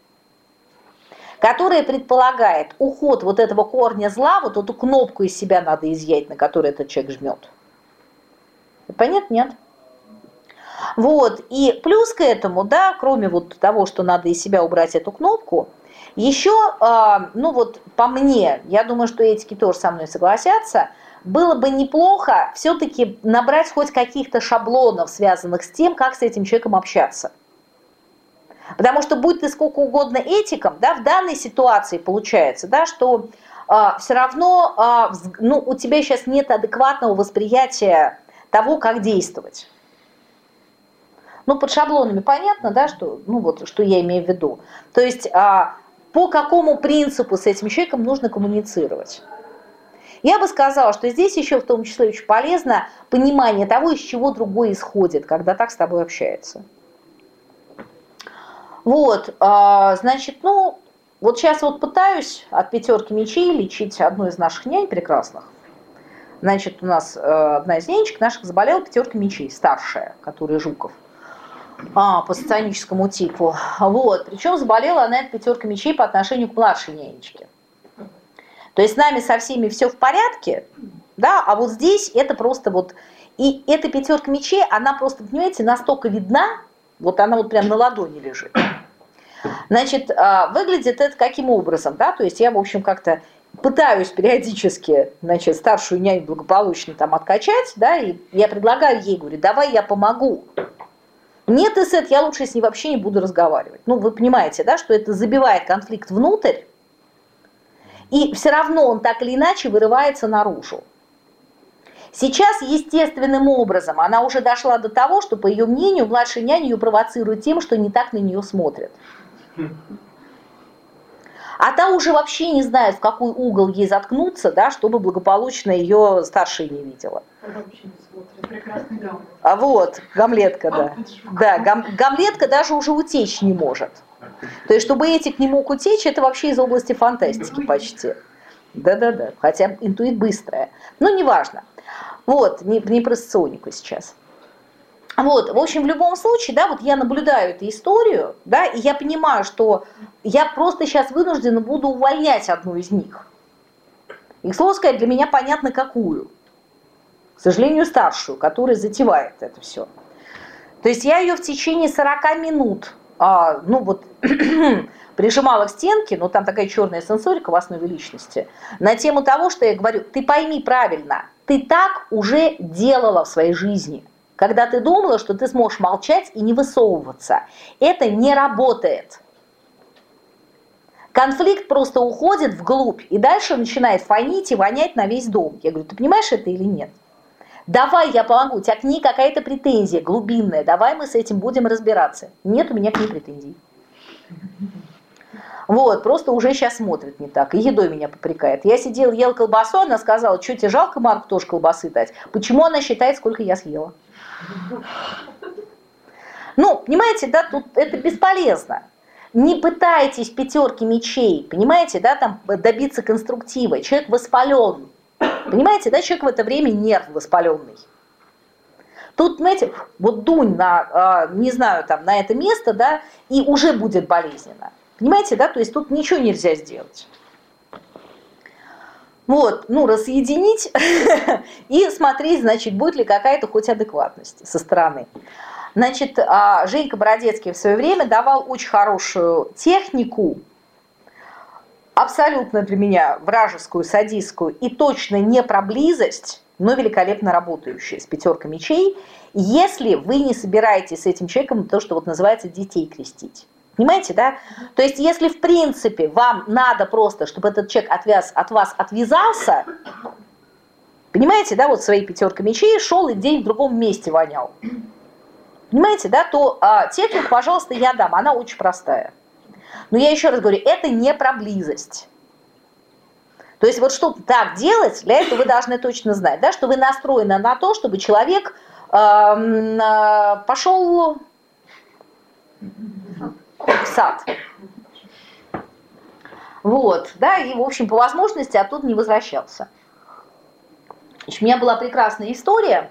A: которая предполагает уход вот этого корня зла, вот эту кнопку из себя надо изъять, на которую этот человек жмет. Понятно? Нет? Вот, и плюс к этому, да, кроме вот того, что надо из себя убрать эту кнопку, еще, а, ну вот по мне, я думаю, что этики тоже со мной согласятся, было бы неплохо все-таки набрать хоть каких-то шаблонов, связанных с тем, как с этим человеком общаться. Потому что будь ты сколько угодно этиком, да, в данной ситуации получается, да, что а, все равно а, ну, у тебя сейчас нет адекватного восприятия того, как действовать. Ну, под шаблонами понятно, да, что, ну, вот, что я имею в виду. То есть, а, по какому принципу с этим человеком нужно коммуницировать. Я бы сказала, что здесь еще в том числе очень полезно понимание того, из чего другой исходит, когда так с тобой общается. Вот, а, значит, ну, вот сейчас вот пытаюсь от пятерки мечей лечить одну из наших нянь прекрасных. Значит, у нас э, одна из нянечек наших заболела пятеркой мечей, старшая, которая Жуков а, по соционическому типу. Вот. Причем заболела она от пятерка мечей по отношению к младшей нянечке. То есть с нами со всеми все в порядке, да, а вот здесь это просто вот... И эта пятерка мечей, она просто, понимаете, настолько видна, вот она вот прям на ладони лежит. Значит, а, выглядит это каким образом, да, то есть я, в общем, как-то пытаюсь периодически, значит, старшую няню благополучно там откачать, да, и я предлагаю ей, говорю, давай я помогу. Нет, Исет, я лучше с ней вообще не буду разговаривать. Ну, вы понимаете, да, что это забивает конфликт внутрь, и все равно он так или иначе вырывается наружу. Сейчас естественным образом она уже дошла до того, что, по ее мнению, младшая няня ее провоцирует тем, что не так на нее смотрят. А та уже вообще не знает, в какой угол ей заткнуться, да, чтобы благополучно ее старшая не видела. А вот, Гамлетка, да. Да, гам, Гамлетка даже уже утечь не может. То есть, чтобы этик не мог утечь, это вообще из области фантастики почти. Да-да-да, хотя интуит быстрая. Но неважно. Вот, не, не про соционику сейчас. Вот, в общем, в любом случае, да, вот я наблюдаю эту историю, да, и я понимаю, что я просто сейчас вынуждена буду увольнять одну из них. И, к слову сказать, для меня понятно, какую. К сожалению, старшую, которая затевает это все. То есть я ее в течение 40 минут, а, ну вот, прижимала к стенке, но там такая черная сенсорика в основе личности, на тему того, что я говорю, ты пойми правильно, ты так уже делала в своей жизни, когда ты думала, что ты сможешь молчать и не высовываться. Это не работает. Конфликт просто уходит вглубь и дальше начинает фонить и вонять на весь дом. Я говорю, ты понимаешь это или нет? Давай я помогу, у тебя к ней какая-то претензия глубинная, давай мы с этим будем разбираться. Нет у меня к ней претензий. Вот, просто уже сейчас смотрит не так. И едой меня попрекает. Я сидел, ел колбасу, она сказала, что тебе жалко Марку тоже колбасы дать? Почему она считает, сколько я съела? Ну, понимаете, да, тут это бесполезно. Не пытайтесь пятерки мечей, понимаете, да, там добиться конструктива. Человек воспален. Понимаете, да, человек в это время нерв воспаленный. Тут, знаете, вот дунь на, а, не знаю, там, на это место, да, и уже будет болезненно. Понимаете, да? То есть тут ничего нельзя сделать. Вот, ну, рассоединить и смотреть, значит, будет ли какая-то хоть адекватность со стороны. Значит, а, Женька Бородецкий в свое время давал очень хорошую технику, абсолютно для меня вражескую, садистскую и точно не про близость, но великолепно работающая с пятеркой мечей, если вы не собираетесь с этим человеком то, что вот называется детей крестить. Понимаете, да? То есть, если в принципе вам надо просто, чтобы этот человек отвяз, от вас отвязался, понимаете, да, вот своей пятеркой мечей шел и день в другом месте вонял. Понимаете, да, то а, технику, пожалуйста, я дам, она очень простая. Но я еще раз говорю, это не про близость. То есть вот чтобы так делать, для этого вы должны точно знать, да, что вы настроены на то, чтобы человек э, э, пошел в сад. Вот, да, и, в общем, по возможности оттуда не возвращался. Значит, у меня была прекрасная история,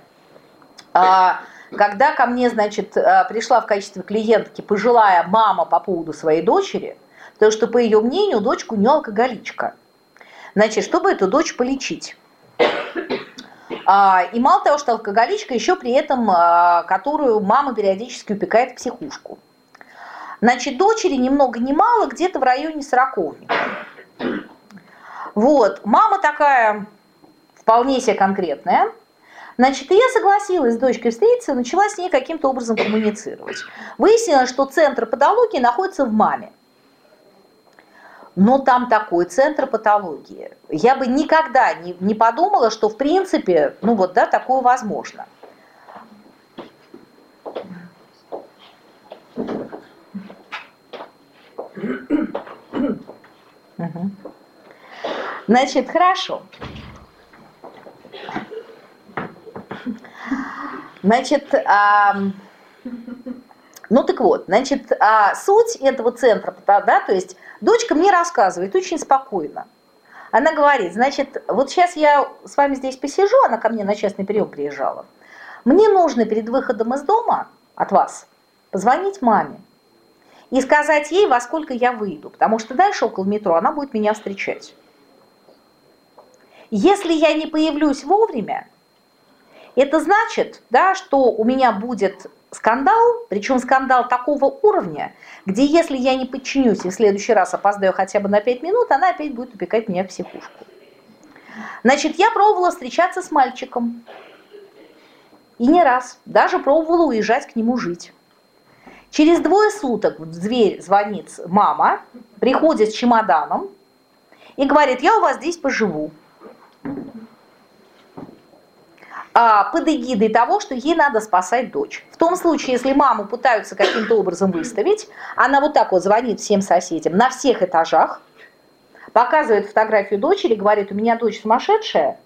A: а, когда ко мне, значит, а, пришла в качестве клиентки пожилая мама по поводу своей дочери, потому что, по ее мнению, дочку не алкоголичка. Значит, чтобы эту дочь полечить. А, и мало того, что алкоголичка, еще при этом, которую мама периодически упекает в психушку. Значит, дочери ни много ни мало, где-то в районе сороковника. Вот, мама такая вполне себе конкретная. Значит, и я согласилась с дочкой встретиться, начала с ней каким-то образом коммуницировать. Выяснилось, что центр патологии находится в маме. Но там такой центр патологии. Я бы никогда не, не подумала, что в принципе, ну вот, да, такое возможно. Значит, хорошо. Значит, а, Ну так вот, значит, а суть этого центра, да, то есть дочка мне рассказывает очень спокойно. Она говорит, значит, вот сейчас я с вами здесь посижу, она ко мне на частный прием приезжала. Мне нужно перед выходом из дома от вас позвонить маме и сказать ей, во сколько я выйду, потому что дальше около метро она будет меня встречать. Если я не появлюсь вовремя, это значит, да, что у меня будет скандал, причем скандал такого уровня, где если я не подчинюсь и в следующий раз опоздаю хотя бы на 5 минут, она опять будет упекать меня в психушку. Значит, я пробовала встречаться с мальчиком. И не раз. Даже пробовала уезжать к нему жить. Через двое суток в дверь звонит мама, приходит с чемоданом и говорит, я у вас здесь поживу. А, под эгидой того, что ей надо спасать дочь. В том случае, если маму пытаются каким-то образом выставить, она вот так вот звонит всем соседям на всех этажах, показывает фотографию дочери, говорит, у меня дочь сумасшедшая.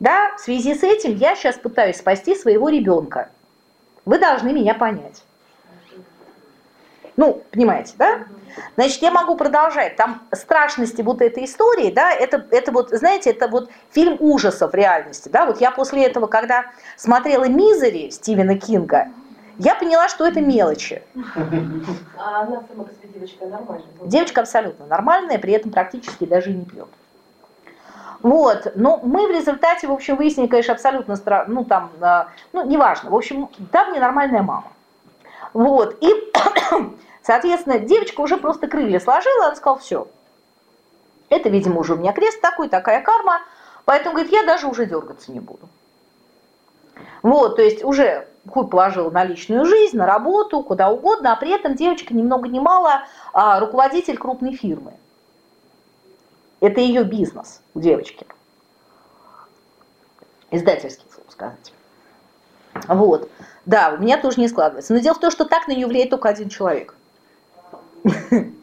A: Да, в связи с этим я сейчас пытаюсь спасти своего ребенка. Вы должны меня понять. Ну, понимаете, да? Значит, я могу продолжать. Там страшности вот этой истории, да, это, это вот, знаете, это вот фильм ужасов реальности, да. Вот я после этого, когда смотрела «Мизери» Стивена Кинга, я поняла, что это мелочи. А она сама девочка нормальная? Девочка абсолютно нормальная, при этом практически даже и не пьет. Вот, но мы в результате, в общем, выяснили, конечно, абсолютно, стра... ну там, а, ну неважно, в общем, там ненормальная мама. Вот, и Соответственно, девочка уже просто крылья сложила, она сказала, все. Это, видимо, уже у меня крест такой, такая карма, поэтому, говорит, я даже уже дергаться не буду. Вот, то есть уже хуй положила на личную жизнь, на работу, куда угодно, а при этом девочка ни много ни мало а, руководитель крупной фирмы. Это ее бизнес у девочки. Издательский, слово сказать. Вот. Да, у меня тоже не складывается. Но дело в том, что так на нее влияет только один человек.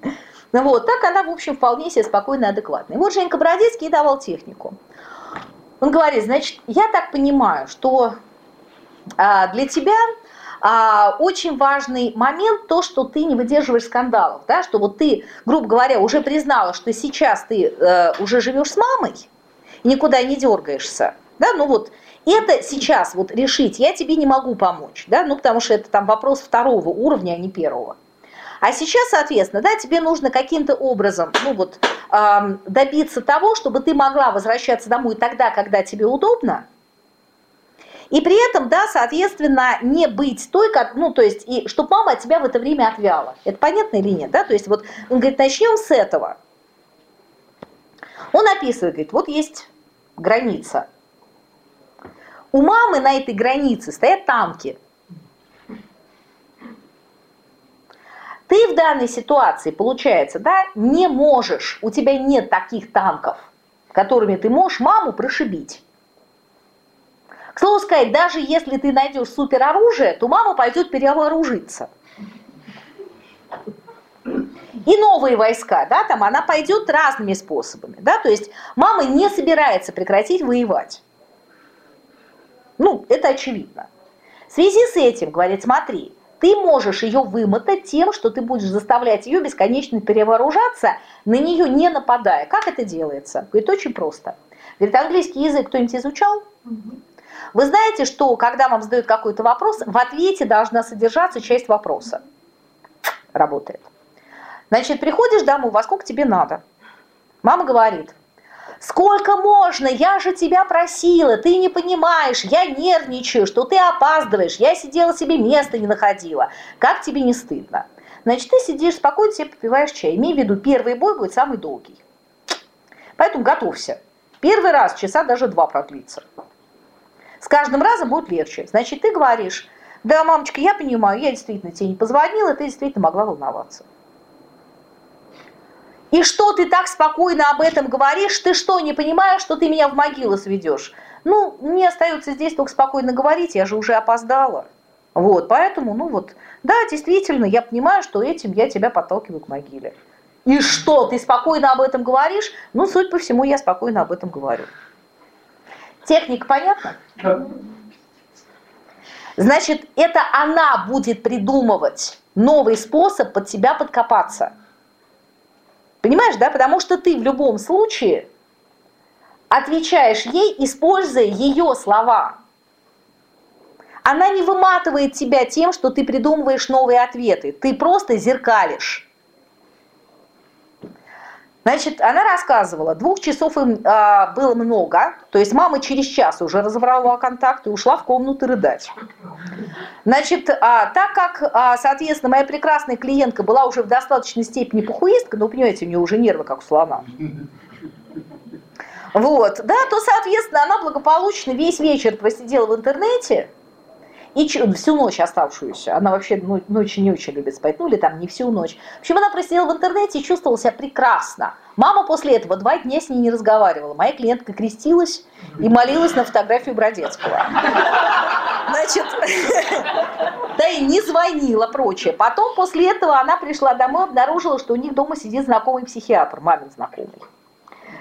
A: Ну вот, так она, в общем, вполне себе спокойно и адекватна. Вот Женька Бродецкий давал технику. Он говорит, значит, я так понимаю, что а, для тебя а, очень важный момент то, что ты не выдерживаешь скандалов, да, что вот ты, грубо говоря, уже признала, что сейчас ты э, уже живешь с мамой и никуда не дергаешься, да, ну вот это сейчас вот решить я тебе не могу помочь, да, ну потому что это там вопрос второго уровня, а не первого. А сейчас, соответственно, да, тебе нужно каким-то образом ну вот, э, добиться того, чтобы ты могла возвращаться домой тогда, когда тебе удобно, и при этом, да, соответственно, не быть той, как, ну, то есть, и чтобы мама от тебя в это время отвяла. Это понятно или нет, да? То есть, вот, он говорит, начнем с этого. Он описывает, говорит, вот есть граница. У мамы на этой границе стоят танки. Ты в данной ситуации, получается, да, не можешь, у тебя нет таких танков, которыми ты можешь маму прошибить. К слову сказать, даже если ты найдешь супероружие, то мама пойдет перевооружиться. И новые войска, да, там она пойдет разными способами, да, то есть мама не собирается прекратить воевать. Ну, это очевидно. В связи с этим, говорит, смотри, ты можешь ее вымотать тем, что ты будешь заставлять ее бесконечно перевооружаться, на нее не нападая. Как это делается? Говорит, очень просто. Говорит, английский язык кто-нибудь изучал? Вы знаете, что когда вам задают какой-то вопрос, в ответе должна содержаться часть вопроса. Работает. Значит, приходишь домой, во сколько тебе надо? Мама говорит, Сколько можно? Я же тебя просила, ты не понимаешь, я нервничаю, что ты опаздываешь, я сидела себе места не находила. Как тебе не стыдно? Значит, ты сидишь спокойно, себе попиваешь чай. Имей в виду, первый бой будет самый долгий. Поэтому готовься. Первый раз часа даже два продлится. С каждым разом будет легче. Значит, ты говоришь, да, мамочка, я понимаю, я действительно тебе не позвонила, ты действительно могла волноваться. И что ты так спокойно об этом говоришь? Ты что, не понимаешь, что ты меня в могилу сведешь? Ну, мне остается здесь только спокойно говорить, я же уже опоздала. Вот, поэтому, ну вот, да, действительно, я понимаю, что этим я тебя подталкиваю к могиле. И что, ты спокойно об этом говоришь? Ну, суть по всему, я спокойно об этом говорю. Техника понятна? значит, это она будет придумывать новый способ под себя подкопаться. Понимаешь, да? Потому что ты в любом случае отвечаешь ей, используя ее слова. Она не выматывает тебя тем, что ты придумываешь новые ответы. Ты просто зеркалишь. Значит, она рассказывала, двух часов им а, было много, то есть мама через час уже разорвала контакт и ушла в комнату рыдать. Значит, а, так как, а, соответственно, моя прекрасная клиентка была уже в достаточной степени похуистка, ну, понимаете, у нее уже нервы как у слона. Вот, да, то, соответственно, она благополучно весь вечер просидела в интернете, и всю ночь оставшуюся. Она вообще ну, ночью не очень любит спать, ну или там не всю ночь. В общем, она просидела в интернете и чувствовала себя прекрасно. Мама после этого два дня с ней не разговаривала. Моя клиентка крестилась и молилась на фотографию Бродецкого. Значит, да и не звонила, прочее. Потом после этого она пришла домой, обнаружила, что у них дома сидит знакомый психиатр, мамин знакомый.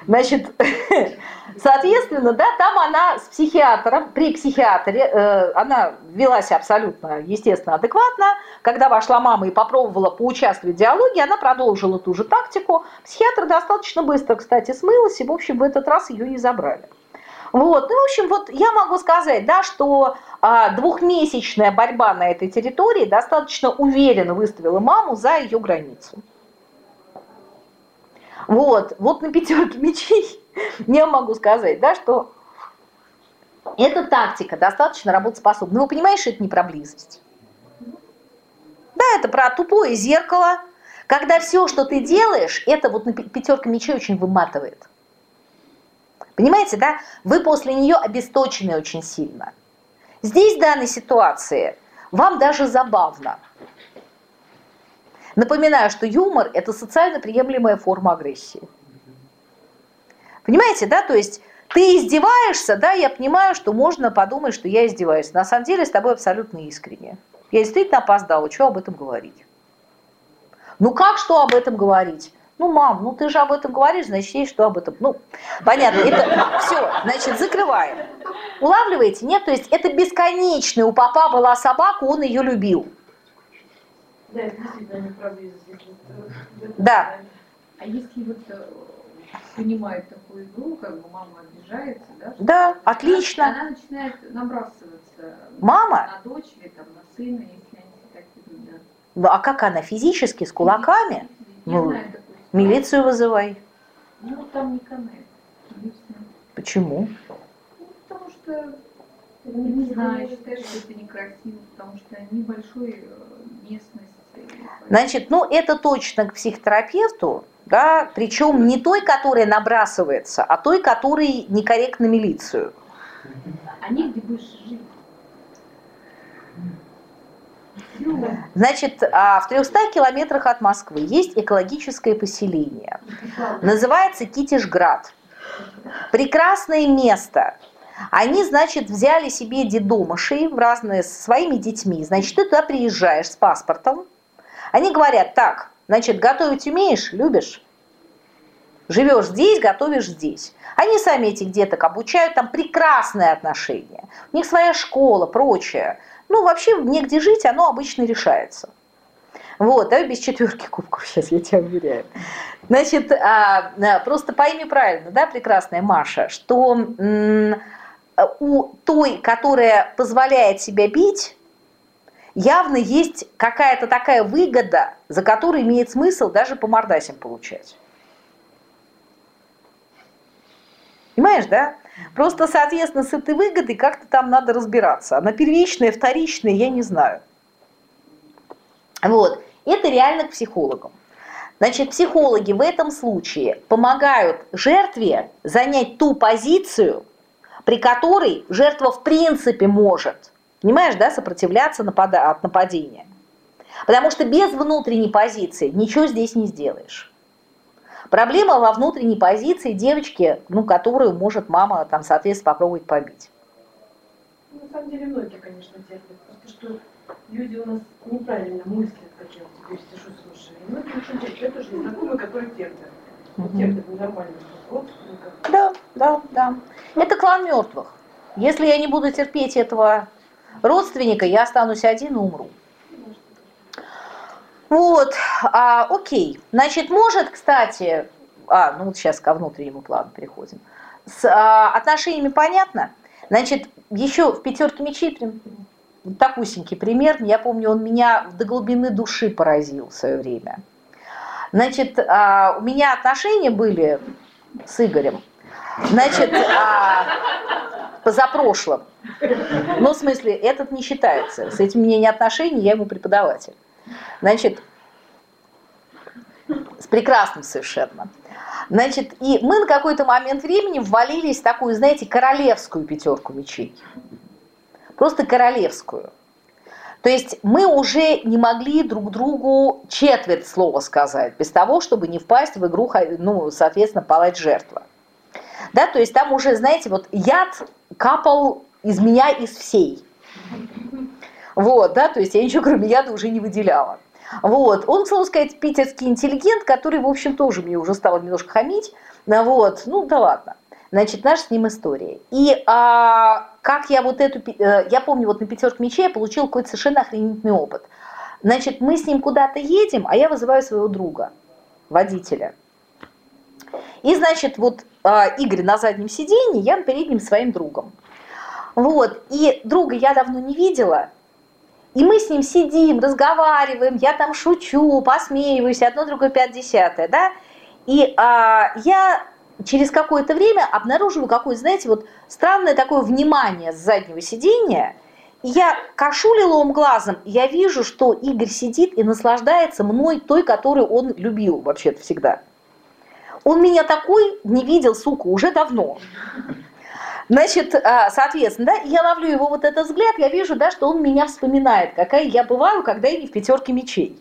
A: Значит, соответственно, да, там она с психиатром, при психиатре, э, она велась абсолютно, естественно, адекватно. Когда вошла мама и попробовала поучаствовать в диалоге, она продолжила ту же тактику. Психиатр достаточно быстро, кстати, смылась, и, в общем, в этот раз ее не забрали. Вот, ну, в общем, вот я могу сказать, да, что а, двухмесячная борьба на этой территории достаточно уверенно выставила маму за ее границу. Вот, вот на пятерке мечей я могу сказать, да, что эта тактика достаточно работоспособна. Но вы понимаете, что это не про близость. Да, это про тупое зеркало, когда все, что ты делаешь, это вот на пятерка мечей очень выматывает. Понимаете, да? Вы после нее обесточены очень сильно. Здесь в данной ситуации вам даже забавно. Напоминаю, что юмор – это социально приемлемая форма агрессии. Понимаете, да? То есть ты издеваешься, да, я понимаю, что можно подумать, что я издеваюсь. На самом деле с тобой абсолютно искренне. Я действительно опоздала, что об этом говорить? Ну как что об этом говорить? Ну, мам, ну ты же об этом говоришь, значит, есть что об этом. Ну, понятно, это все, значит, закрываем. Улавливаете? Нет, то есть это бесконечный. У папа была собака, он ее любил.
B: Да, действительно, не про.
A: Да.
B: А если вот э, понимает такую игру, как бы мама обижается, да?
A: Да, отлично.
B: Она начинает набрасываться
A: мама?
B: на дочь или там, на сына, если они так да.
A: Ну, а как она физически, с кулаками?
B: Я
A: Ну,
B: знаю.
A: Милицию вызывай.
B: Ну, там не коннект.
A: Почему?
B: Ну, потому что, не знаю, считаю, что это некрасиво, потому что небольшой э, местность.
A: Значит, ну это точно к психотерапевту, да, причем не той, которая набрасывается, а той, который некорректно милицию.
B: А негде больше жить.
A: Значит, а, в 300 километрах от Москвы есть экологическое поселение. Называется Китежград. Прекрасное место. Они, значит, взяли себе дедомышей в разные со своими детьми. Значит, ты туда приезжаешь с паспортом. Они говорят, так, значит, готовить умеешь, любишь? Живешь здесь, готовишь здесь. Они сами этих деток обучают, там прекрасные отношения. У них своя школа, прочее. Ну, вообще, негде жить, оно обычно решается. Вот, да, без четверки кубков сейчас, я тебя уверяю. Значит, а, а, просто пойми правильно, да, прекрасная Маша, что у той, которая позволяет себя бить, явно есть какая-то такая выгода, за которую имеет смысл даже по мордасям получать. Понимаешь, да? Просто, соответственно, с этой выгодой как-то там надо разбираться. Она первичная, вторичная, я не знаю. Вот. Это реально к психологам. Значит, психологи в этом случае помогают жертве занять ту позицию, при которой жертва в принципе может, понимаешь, да, сопротивляться напада от нападения. Потому что без внутренней позиции ничего здесь не сделаешь. Проблема во внутренней позиции девочки, ну, которую может мама, там, соответственно, попробовать побить.
C: Ну, На самом деле многие, конечно, терпят. Просто что люди у нас неправильно мыслят, как я вот теперь сижу, слушаю. И многие очень терпят. Это уже знакомые, которые терпят.
A: Мгм.
C: Терпят ненормально. Родственников.
A: Да, да, да. Это клан мертвых. Если я не буду терпеть этого родственника, я останусь один умру. Вот, а, окей. Значит, может, кстати, а, ну вот сейчас ко внутреннему плану переходим. С а, отношениями понятно. Значит, еще в пятерке мечей вот такусенький пример. Я помню, он меня до глубины души поразил в свое время. Значит, а, у меня отношения были с Игорем. Значит, а, позапрошлым. Ну, в смысле, этот не считается. С этим у меня не отношения, я ему преподаватель. Значит, с прекрасным совершенно. Значит, и мы на какой-то момент времени ввалились в такую, знаете, королевскую пятерку мечей. Просто королевскую. То есть мы уже не могли друг другу четверть слова сказать, без того, чтобы не впасть в игру, ну, соответственно, палать жертва. Да, то есть там уже, знаете, вот яд капал из меня, из всей. Вот, да, то есть я ничего кроме яда уже не выделяла. Вот, он, словно сказать, питерский интеллигент, который, в общем, тоже мне уже стал немножко хамить. Вот, ну да ладно. Значит, наша с ним история. И а, как я вот эту, э, я помню, вот на пятерке мечей я получил какой-то совершенно охренительный опыт. Значит, мы с ним куда-то едем, а я вызываю своего друга, водителя. И, значит, вот а, Игорь на заднем сиденье, я на переднем своим другом. Вот, и друга я давно не видела, и мы с ним сидим, разговариваем, я там шучу, посмеиваюсь, одно, другое, пять, десятое, да. И а, я через какое-то время обнаруживаю какое-то, знаете, вот странное такое внимание с заднего сиденья. И я кашу лиловым глазом, я вижу, что Игорь сидит и наслаждается мной той, которую он любил вообще-то всегда. Он меня такой не видел, сука, уже давно. Значит, а, соответственно, да, я ловлю его вот этот взгляд, я вижу, да, что он меня вспоминает, какая я бываю, когда я не в пятерке мечей.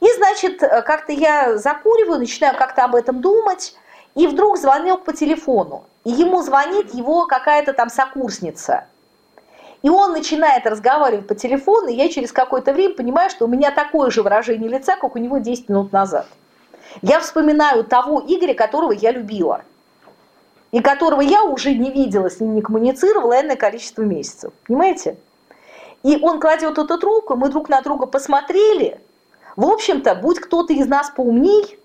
A: И, значит, как-то я закуриваю, начинаю как-то об этом думать, и вдруг звонок по телефону, и ему звонит его какая-то там сокурсница. И он начинает разговаривать по телефону, и я через какое-то время понимаю, что у меня такое же выражение лица, как у него 10 минут назад. Я вспоминаю того Игоря, которого я любила, и которого я уже не видела, с ним не коммуницировала энное количество месяцев. Понимаете? И он кладет эту трубку, мы друг на друга посмотрели. В общем-то, будь кто-то из нас поумней,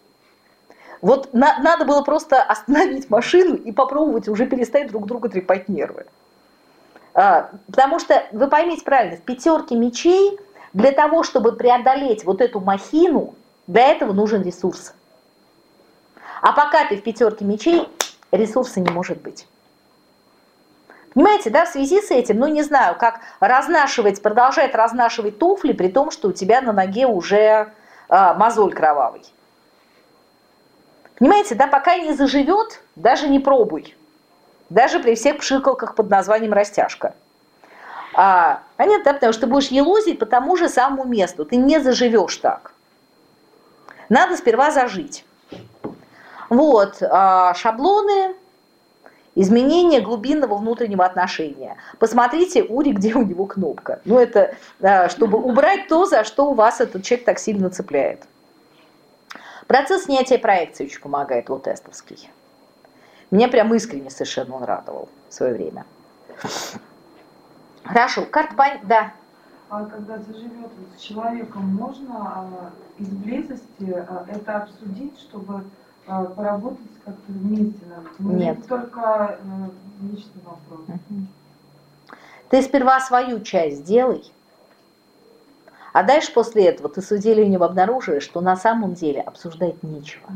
A: вот на, надо было просто остановить машину и попробовать уже перестать друг друга трепать нервы. А, потому что, вы поймите правильно, в пятерке мечей для того, чтобы преодолеть вот эту махину, для этого нужен ресурс. А пока ты в пятерке мечей, ресурса не может быть. Понимаете, да, в связи с этим, ну не знаю, как разнашивать, продолжать разнашивать туфли, при том, что у тебя на ноге уже а, мозоль кровавый. Понимаете, да, пока не заживет, даже не пробуй. Даже при всех пшикалках под названием растяжка. А, понятно, да, потому что ты будешь елозить по тому же самому месту. Ты не заживешь так. Надо сперва зажить. Вот, а, шаблоны, изменение глубинного внутреннего отношения. Посмотрите, Ури, где у него кнопка. Ну, это а, чтобы убрать то, за что у вас этот человек так сильно цепляет. Процесс снятия проекции очень помогает, вот тестовский. Меня прям искренне совершенно он радовал в свое время. Хорошо, карт пань, да.
C: А когда заживет с человеком, можно а, из близости это обсудить, чтобы поработать как-то вместе?
A: Нет.
C: Только личный вопрос.
A: Ты сперва свою часть сделай, а дальше после этого ты с удивлением обнаруживаешь, что на самом деле обсуждать нечего.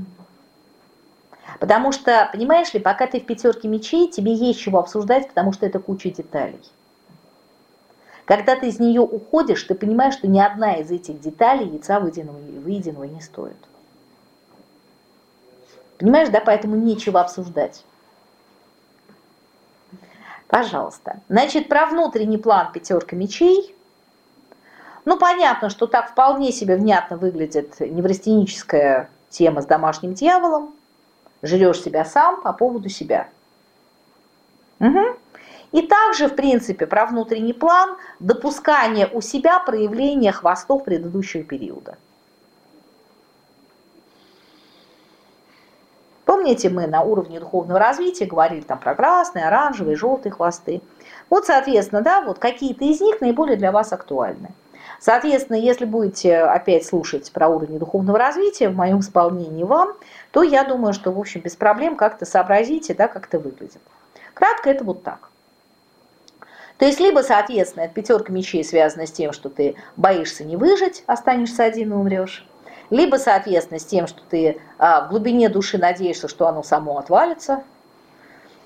A: Потому что, понимаешь ли, пока ты в пятерке мечей, тебе есть чего обсуждать, потому что это куча деталей. Когда ты из нее уходишь, ты понимаешь, что ни одна из этих деталей яйца выеденного, выеденного не стоит. Понимаешь, да, поэтому нечего обсуждать. Пожалуйста. Значит, про внутренний план пятерка мечей – ну, понятно, что так вполне себе внятно выглядит неврастеническая тема с домашним дьяволом. Жрешь себя сам по поводу себя. Угу. И также, в принципе, про внутренний план допускание у себя проявления хвостов предыдущего периода. Помните, мы на уровне духовного развития говорили там про красные, оранжевые, желтые хвосты. Вот, соответственно, да, вот какие-то из них наиболее для вас актуальны. Соответственно, если будете опять слушать про уровень духовного развития в моем исполнении вам, то я думаю, что, в общем, без проблем как-то сообразите, да, как это выглядит. Кратко это вот так. То есть, либо, соответственно, эта пятерка мечей связана с тем, что ты боишься не выжить, останешься один и умрешь. Либо, соответственно, с тем, что ты а, в глубине души надеешься, что оно само отвалится.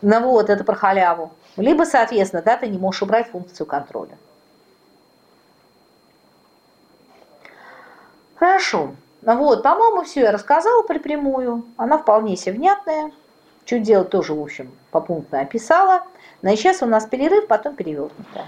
A: Ну вот, это про халяву. Либо, соответственно, да, ты не можешь убрать функцию контроля. Хорошо. Ну вот, по-моему, все я рассказала припрямую. Она вполне себе внятная. Что делать тоже, в общем, попунктно описала. Но сейчас у нас перерыв, потом перевернутая.